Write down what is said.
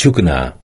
Chukna